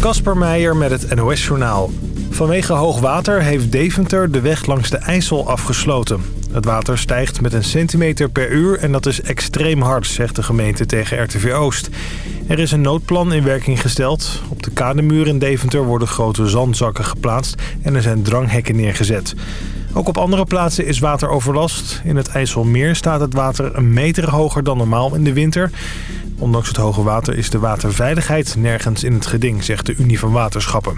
Kasper Meijer met het NOS-journaal. Vanwege hoog water heeft Deventer de weg langs de IJssel afgesloten. Het water stijgt met een centimeter per uur en dat is extreem hard, zegt de gemeente tegen RTV Oost. Er is een noodplan in werking gesteld. Op de kademuur in Deventer worden grote zandzakken geplaatst en er zijn dranghekken neergezet. Ook op andere plaatsen is water overlast. In het IJsselmeer staat het water een meter hoger dan normaal in de winter. Ondanks het hoge water is de waterveiligheid nergens in het geding, zegt de Unie van Waterschappen.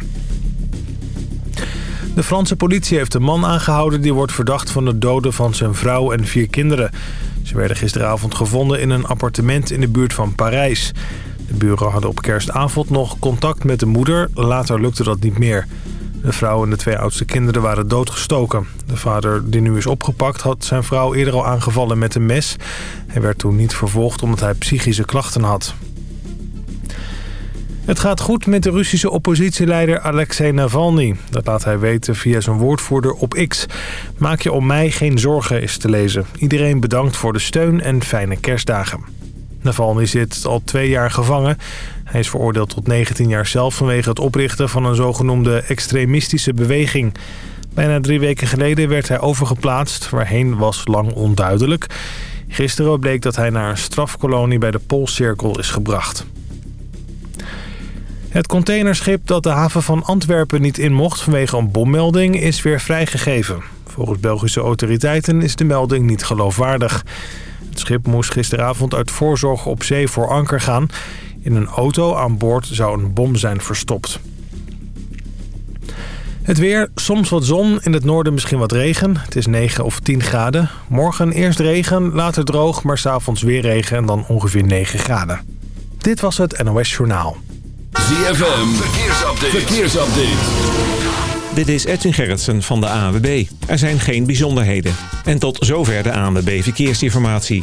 De Franse politie heeft een man aangehouden die wordt verdacht van de doden van zijn vrouw en vier kinderen. Ze werden gisteravond gevonden in een appartement in de buurt van Parijs. De buren hadden op kerstavond nog contact met de moeder, later lukte dat niet meer. De vrouw en de twee oudste kinderen waren doodgestoken. De vader, die nu is opgepakt, had zijn vrouw eerder al aangevallen met een mes. Hij werd toen niet vervolgd omdat hij psychische klachten had. Het gaat goed met de Russische oppositieleider Alexei Navalny. Dat laat hij weten via zijn woordvoerder op X. Maak je om mij geen zorgen, is te lezen. Iedereen bedankt voor de steun en fijne kerstdagen. Navalny zit al twee jaar gevangen. Hij is veroordeeld tot 19 jaar zelf vanwege het oprichten van een zogenoemde extremistische beweging. Bijna drie weken geleden werd hij overgeplaatst, waarheen was lang onduidelijk. Gisteren bleek dat hij naar een strafkolonie bij de Poolcirkel is gebracht. Het containerschip dat de haven van Antwerpen niet in mocht vanwege een bommelding is weer vrijgegeven. Volgens Belgische autoriteiten is de melding niet geloofwaardig. Het schip moest gisteravond uit voorzorg op zee voor anker gaan. In een auto aan boord zou een bom zijn verstopt. Het weer, soms wat zon, in het noorden misschien wat regen. Het is 9 of 10 graden. Morgen eerst regen, later droog, maar s'avonds weer regen en dan ongeveer 9 graden. Dit was het NOS Journaal. ZFM, verkeersupdate. verkeersupdate. Dit is Edwin Gerritsen van de ANWB. Er zijn geen bijzonderheden. En tot zover de ANWB Verkeersinformatie.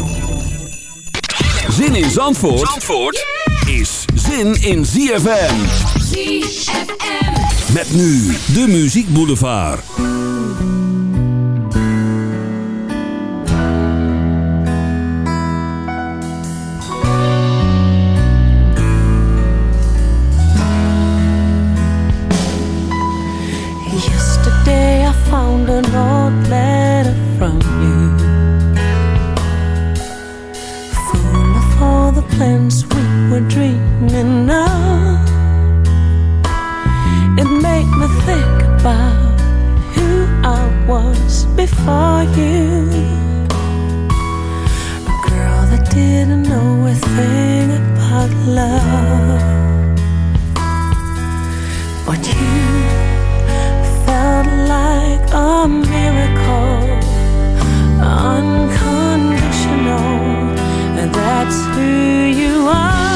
Zin in Zandvoort, Zandvoort is zin in ZFM. ZFM. Met nu de Muziek Boulevard. Yesterday I found an old letter from you plans we were dreaming of. It made me think about who I was before you. A girl that didn't know a thing about love. But you felt like a miracle, unconditional, and that's who you are.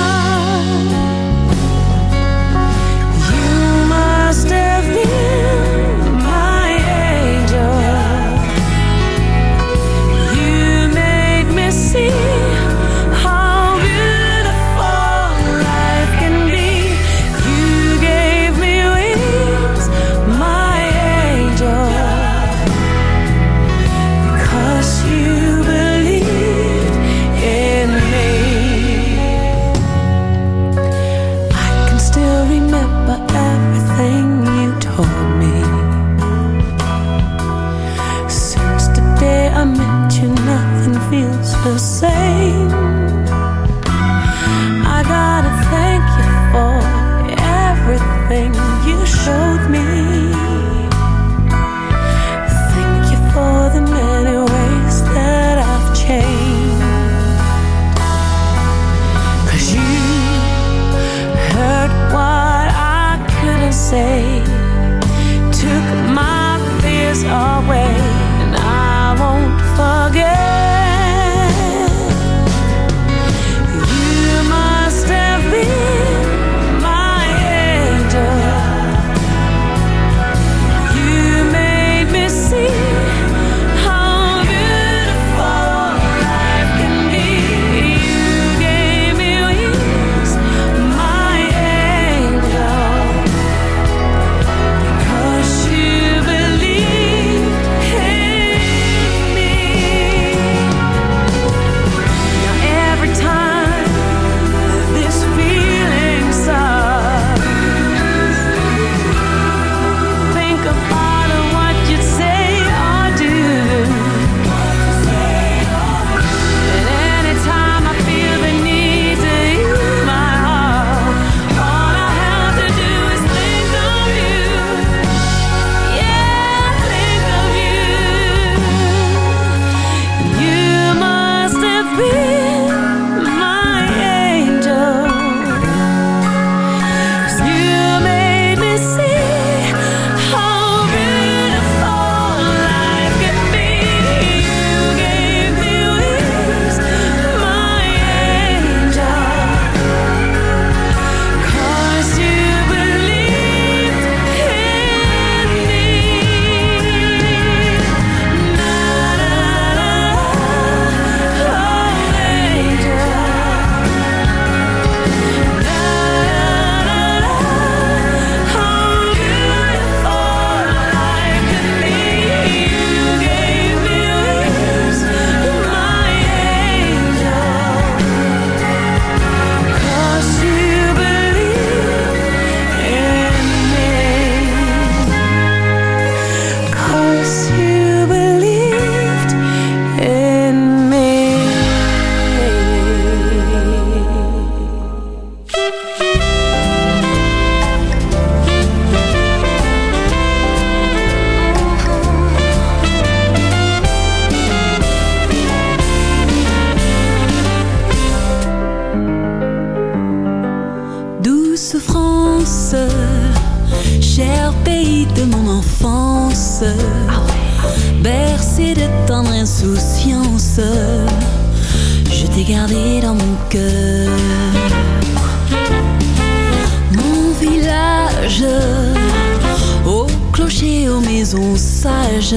Au clocher, aux maisons sages,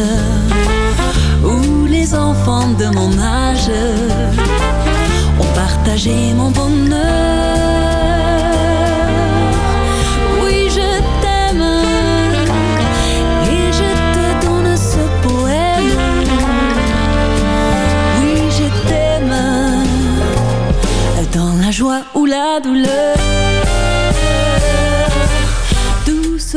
où les enfants de mon âge ont partagé mon bonheur. Oui, je t'aime et je te donne ce poème. Oui, je t'aime dans la joie ou la douleur.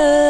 mon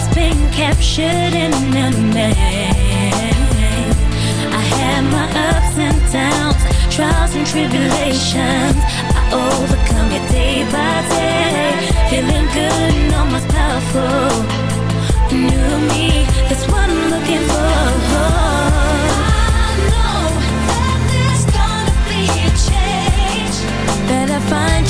has been captured in a maze. I had my ups and downs, trials and tribulations. I overcome it day by day. Feeling good and almost powerful. New me, that's what I'm looking for. I know that there's gonna be a change. That I find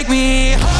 You can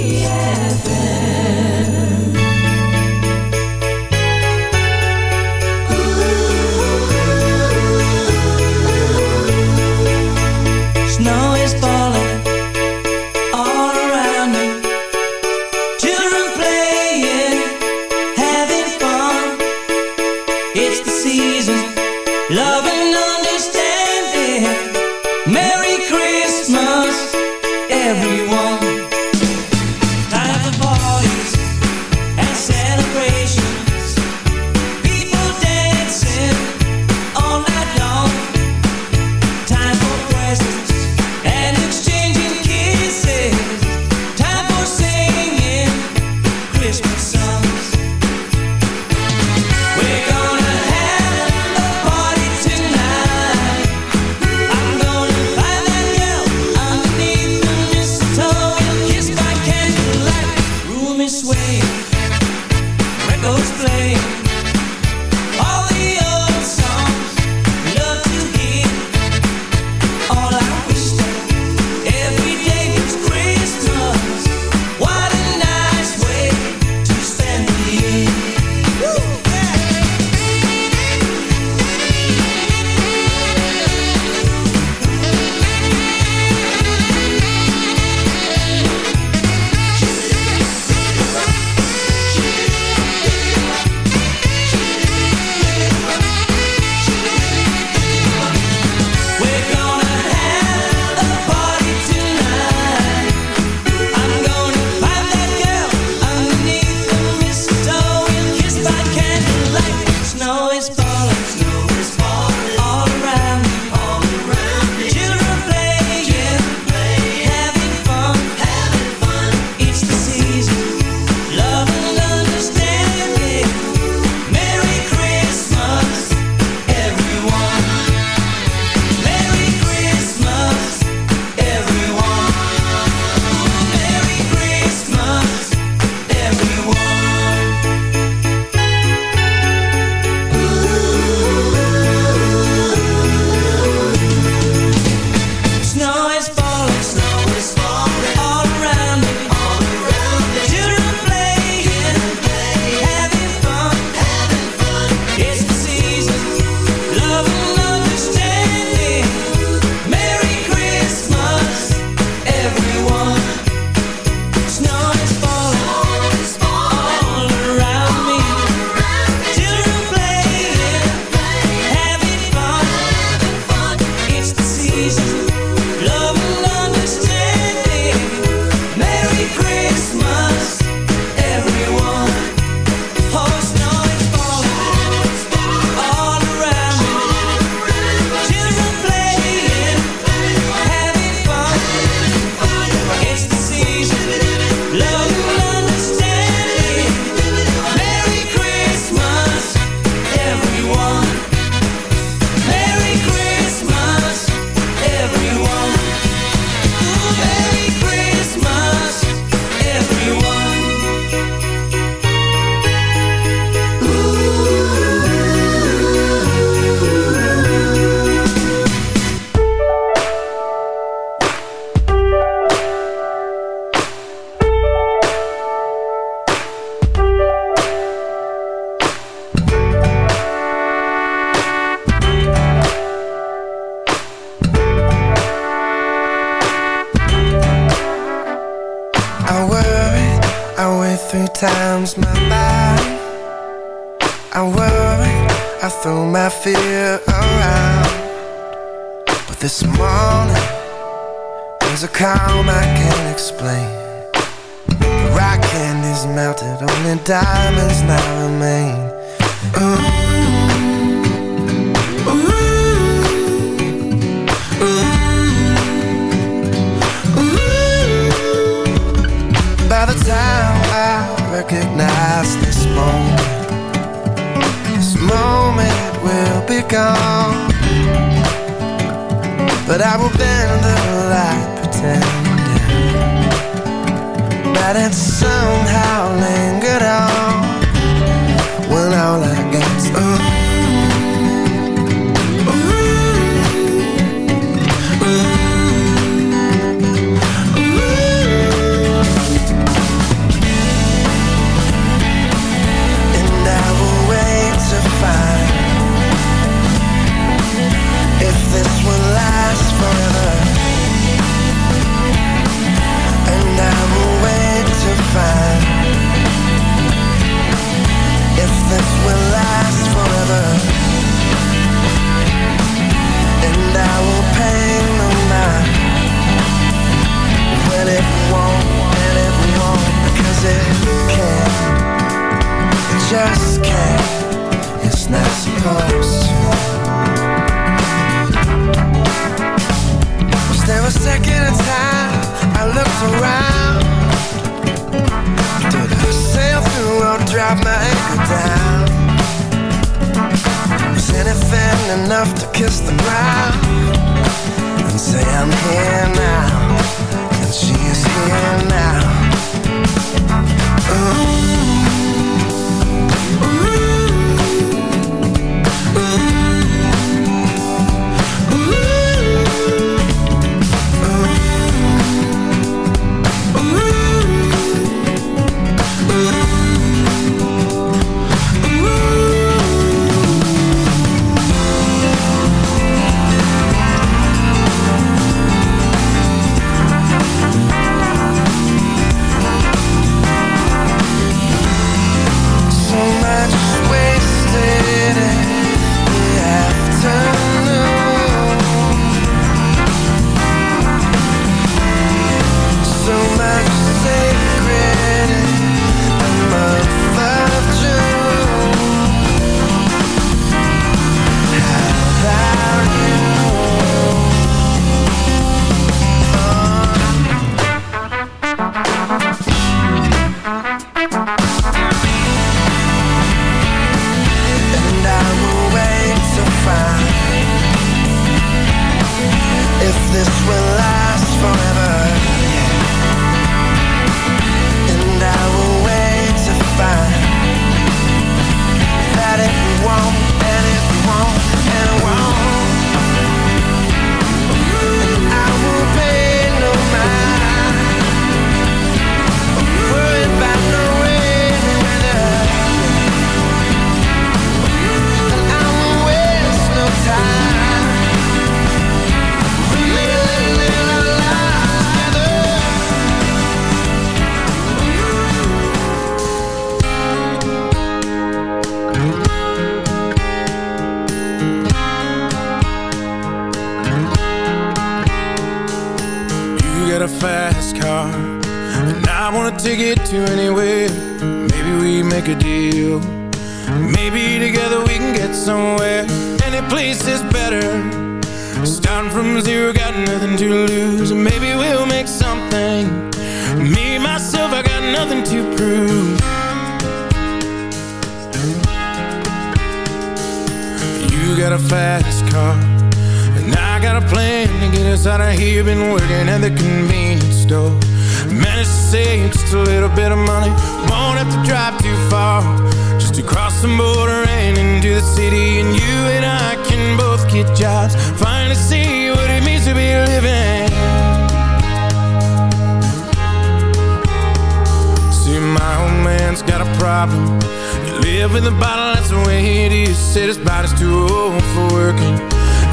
problem. You live with a bottle, that's the way it is. Said his body's too old for working.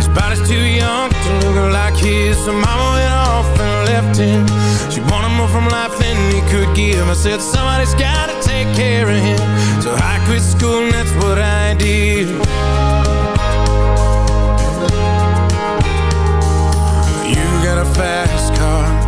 His body's too young to look like his. So mama went off and left him. She wanted more from life than he could give. I said somebody's gotta take care of him. So I quit school and that's what I did. You got a fast car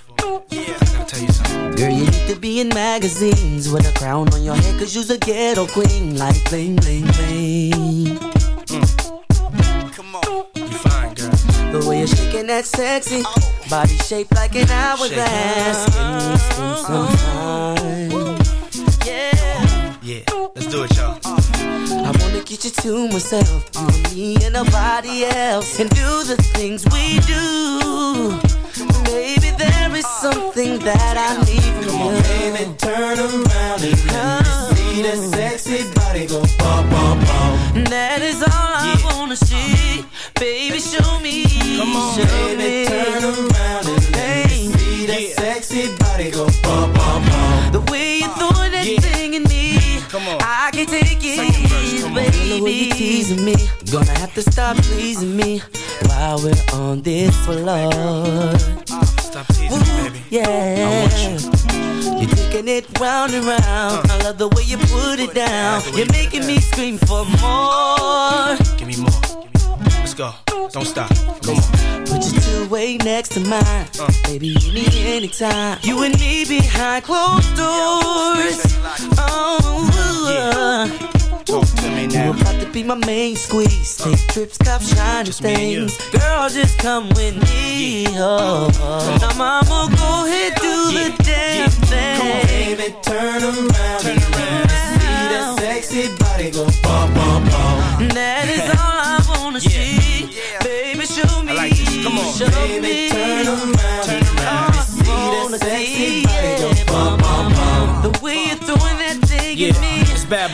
Yeah, I gotta tell you something. Girl, you need to be in magazines with a crown on your head, cause you's a ghetto queen, like bling, bling, bling. Mm. Come on, you fine, girl. The way you're shaking that sexy oh. body shaped like an hourglass. We spend some time? Yeah. Yeah, let's do it, y'all. I wanna get you to myself, you me and nobody else, and do the things we do Baby, there is something that I need from Come on, baby, turn around and let me see that sexy body go bum, bum, bum. That is all I wanna see. Baby, show me. Come on, show baby, me. turn around and let me see that yeah. sexy body go bum, bum, bum. The way you throw Come on. I can take it, verse, baby. The way you teasing me, gonna have to stop pleasing me while we're on this floor. Stop teasing me, baby. Yeah. I want you. You're taking it round and round. Uh. I love the way you put it down. You're making me scream for more. Give me more. Let's go. Don't stop. Come on. Put your two way next to mine. Uh. Baby, you need anytime. You and me behind closed doors. Oh, yeah. Talk to me now. You about to be my main squeeze. Take uh, trips, cop shiny just things. Girl, just come with me. Yeah. Oh, oh. Now, mama, go ahead, do yeah. the damn yeah. thing. Come on, baby, turn around. Turn around. See that sexy body go bum, bum, bum.